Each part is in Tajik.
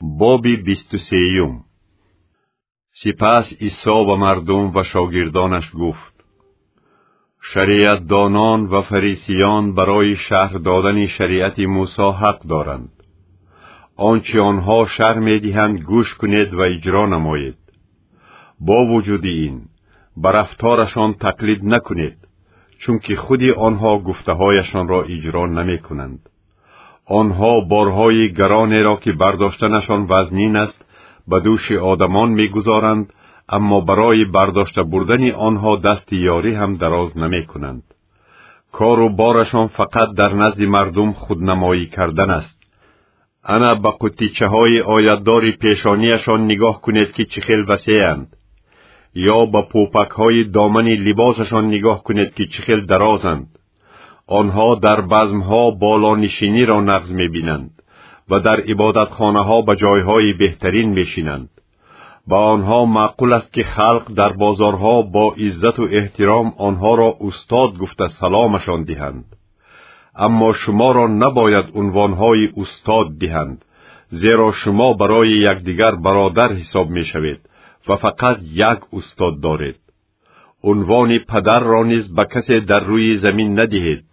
боби бисту сеюм сипас исо ба мардум ва шогирдонаш гуфт. Шариатдонон ва фарисиён барои шаҳр додани шариати мусо ҳақ доранд. Он чи онҳо шаҳр медиҳанд гӯш кунед ва иҷро намоед. Бо вуҷуди ин ба рафторашон тақлид накунед чунки худи онҳо гуфтаҳояшонро иҷро намекунанд онҳо борҳои гаронеро ки бардоштанашон вазнин аст ба дӯши одамон мегузоранд аммо барои бардошта бурдани онҳо дасти ёрӣ ҳам дароз намекунанд. кору борашон фақат дар назди мардум худнамоӣ кардан аст. Ана ба қуттичаҳои оятдори пешонияшон нигоҳ кунед ки чӣ хел васеянд? Ё ба пӯпакҳои домани либосашон нигоҳ кунед ки чӣ хел дарозанд онҳо дар базмҳо болонишиниро нағз мебинанд ва дар ибодатхонаҳо ба ҷойҳои беҳтарин мешинанд. Ба онҳо маъқул аст ки халқ дар бозорҳо бо иззату эҳтиром онҳоро устод гуфта саломашон диҳанд. Аммо шуморо набояд унвонҳои устод диҳанд зеро шумо барои якдигар бародар ҳисоб мешавед ва фақат як устод доред. Унвони падарро низ ба касе дар рӯи замин надиҳед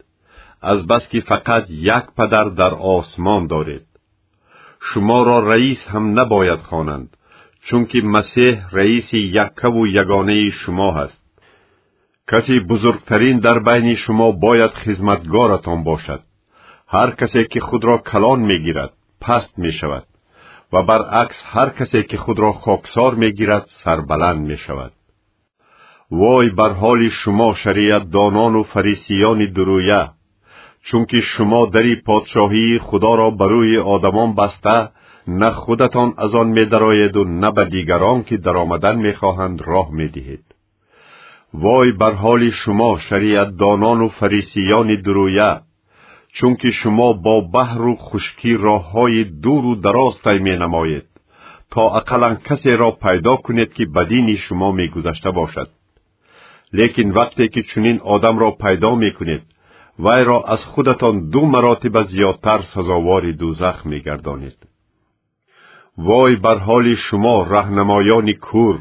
азбаски фақат як падар дар осмон доред. Шуморо раис ҳам набояд хонанд чунки масеҳ раиси яккаву ягонаи шумо ҳаст. Касе бузургтарин дар байни шумо бояд хизматгоратон бошад. Ҳар касе ки худро калон мегирад паст мешавад ва баръакс ҳар касе ки худро хоксор мегирад сарбаланд мешавад. Вой бар ҳоли шумо шариатдонону фарисиёни дурӯя чунки шумо дари подшоҳии худоро ба рӯи одамон баста на худатон аз он медароеду на ба дигарон ки даромадан мехоҳанд роҳ медиҳед. Вой бар ҳоли шумо шариатдонону фарисиёни дурӯя чунки шумо бо баҳру хушкӣ роҳҳои дуру дароз тай менамоед то ақаллан касеро пайдо кунед ки ба дини шумо мегузашта бошад. Лекин вақте ки чунин одамро пайдо мекунед вайро аз худатон ду маротиба зиёдтар сазовори дӯзах мегардонед. Вой бар ҳоли шумо раҳнамоёни кур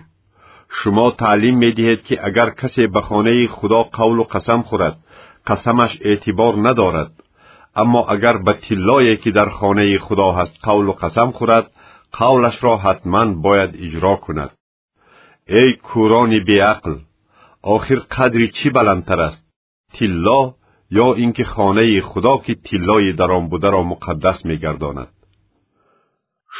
шумо таълим медиҳед ки агар касе ба хонаи худо қавлу қасам хӯрад қасамаш эътибор надорад. Аммо агар ба тиллое ки дар хонаи худо ҳаст қавлу қасам хӯрад қавлашро ҳатман бояд иҷро кунад. Эй кӯрони беақл охир қадри чӣ баландтар аст? Тилло ё ин ки хонаи худо ки тиллои дар он бударо муқаддас мегардонад.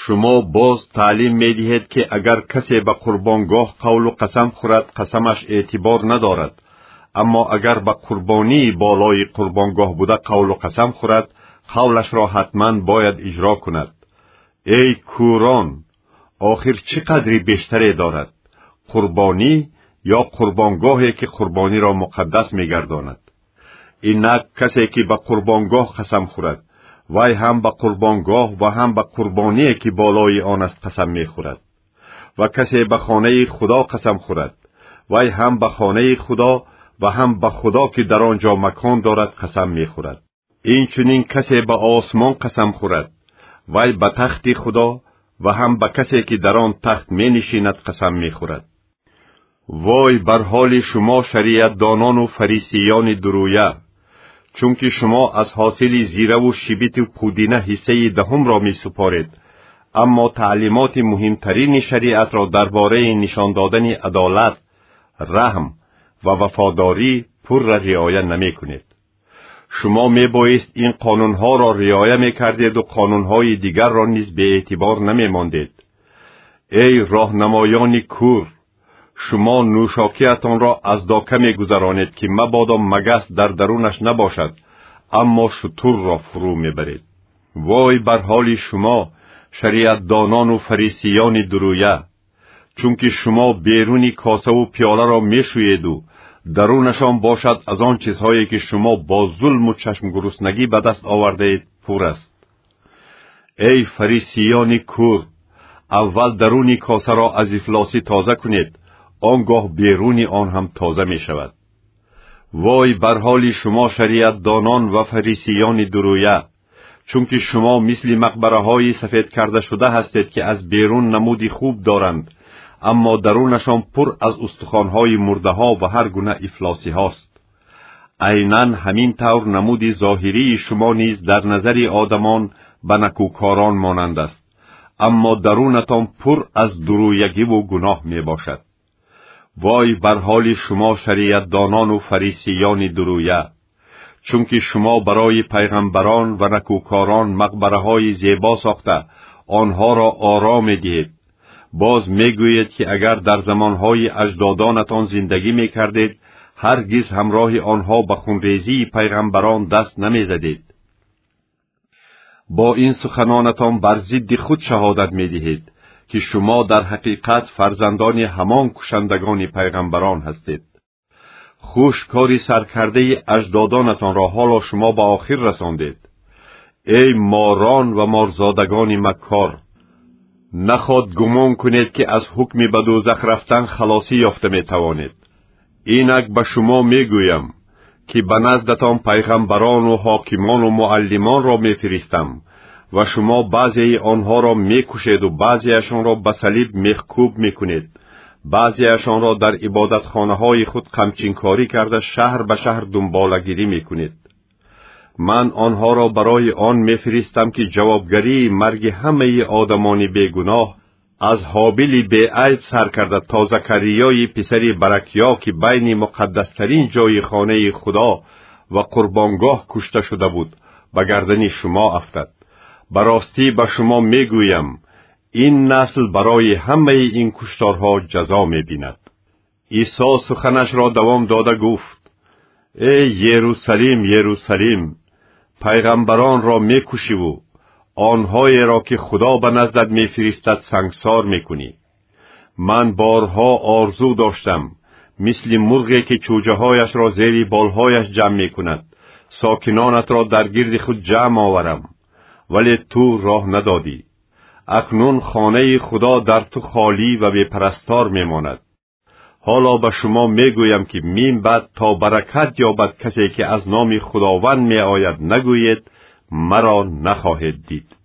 Шумо боз таълим медиҳед ки агар касе ба қурбонгоҳ қавлу қасам хӯрад қасамаш эътибор надорад. Аммо агар ба қурбонии болои қурбонгоҳ буда қавлу қасам хӯрад қавлашро ҳатман бояд иҷро кунад. Эй кӯрон охир чӣ қадри бештаре дорад? Қурбонӣ ё қурбонгоҳе ки қурбониро муқаддас мегардонад инак касе ки ба қурбонгоҳ қасам хӯрад. Вай ҳам ба қурбонгоҳ ва ҳам ба қурбоние ки болои он аст қасам мехӯрад. Ва касе ба хонаи худо қасам хӯрад. Вай ҳам ба хонаи худо ва ҳам ба худо ки дар он ҷо макон дорад қасам мехӯрад. Инчунин касе ба осмон қасам хӯрад. Вай ба тахти худо ва ҳам ба касе ки дар он тахт менишинад қасам мехӯрад. Вой бар ҳоли шумо шариатдонону фарисиёни дурӯя чунки шумо аз ҳосили зираву шибиту пудина ҳиссаи даҳумро месупоред аммо таълимоти муҳимтарини шариатро дар бораи нишон додани адолат раҳм ва вафодорӣ пурра риоя намекунед. Шумо мебоист ин қонунҳоро риоя мекардеду қонунҳои дигарро низ беэътибор намемондед. Эй роҳнамоёни кур шумо нӯшокиятонро аз дока мегузаронед ки мабодо магас дар дарунаш набошад аммо шутурро фурӯ мебаред. Вой бар ҳоли шумо шариатдонону фарисиёни дурӯя чунки шумо беруни косаву пиёларо мешӯеду дарунашон бошад аз он чизҳое ки шумо бо зулму чашмгуруснагӣ ба даст овардаед пур аст. Эй фарисиёни кур аввал даруни косаро аз ифлосӣ тоза кунед он гоҳ беруни он ҳам тоза мешавад вой бар ҳоли шумо шариатдонон ва фарисиёни дурӯя чунки шумо мисли мақбараҳои сафед карда шуда ҳастед ки аз берун намуди хуб доранд аммо дарунашон пур аз устухонҳои мурдаҳо ва ҳар гуна ифлосиҳост айнан ҳамин тавр намуди зоҳирии шумо низ дар назари одамон ба накӯкорон монанд аст аммо дарунатон пур аз дуруягиву гуноҳ мебошад вой бар ҳоли шумо шариатдонону фарисиёни дуруя чунки шумо барои пайғамбарон ва накӯкорон мақбараҳои зебо сохта онҳоро ором медиҳед. Боз мегӯед ки агар дар замонҳои аҷдодонатон зиндагӣ мекардед ҳаргиз ҳамроҳи онҳо ба хунрезии пайғамбарон даст намезадед бо ин суханонатон бар зидди худ шаҳодат медиҳед ки шумо дар ҳақиқат фарзандони ҳамон кушандагони пайғамбарон ҳастед. Хуш кори саркардаи аҷдодонатонро ҳоло шумо ба охир расондед. Эй морон ва морзодагони маккор наход гумон кунед ки аз ҳукми ба дӯзах рафтан халосӣ ёфта метавонед. Инак ба шумо мегӯям ки ба наздатон пайғамбарону ҳокимону муаллимонро мефиристам ва шумо баъзеи онҳоро мекушеду баъзеашонро ба салиб мехкӯб мекунед. Баъзеашонро дар ибодатхонаҳои худ қамчинкорӣ карда шаҳр ба шаҳр дунболагирӣ мекунед. Ман онҳоро барои он мефиристам ки ҷавобгарии марги ҳамаи одамони бегуноҳ аз ҳобили беайб сар карда то закариёи писари баракё ки байни муқаддастарин ҷои хонаи худо ва қурбонгоҳ кушта шуда буд ба гардани шумо афтад ба ростӣ ба шумо мегӯям ин насл барои ҳамаи ин кушторҳо ҷазо мебинад. Исо суханашро давом дода гуфт эй ерусалим ерусалим пайғамбаронро мекушиву онҳоеро ки худо ба наздат мефиристад сангсор мекунӣ. Ман борҳо орзу доштам мисли мурғе ки чӯҷаҳояшро зери болҳояш ҷамъ мекунад сокинонатро дар гирди худ ҷамъ оварам ولی تو راه ندادی اکنون خانه خدا در تو خالی و به پرستار میماند حالا به شما میگویم که میم بعد تا برکت یابد کسی که از نام خداوند میآید نگویید مرا نخواهید دید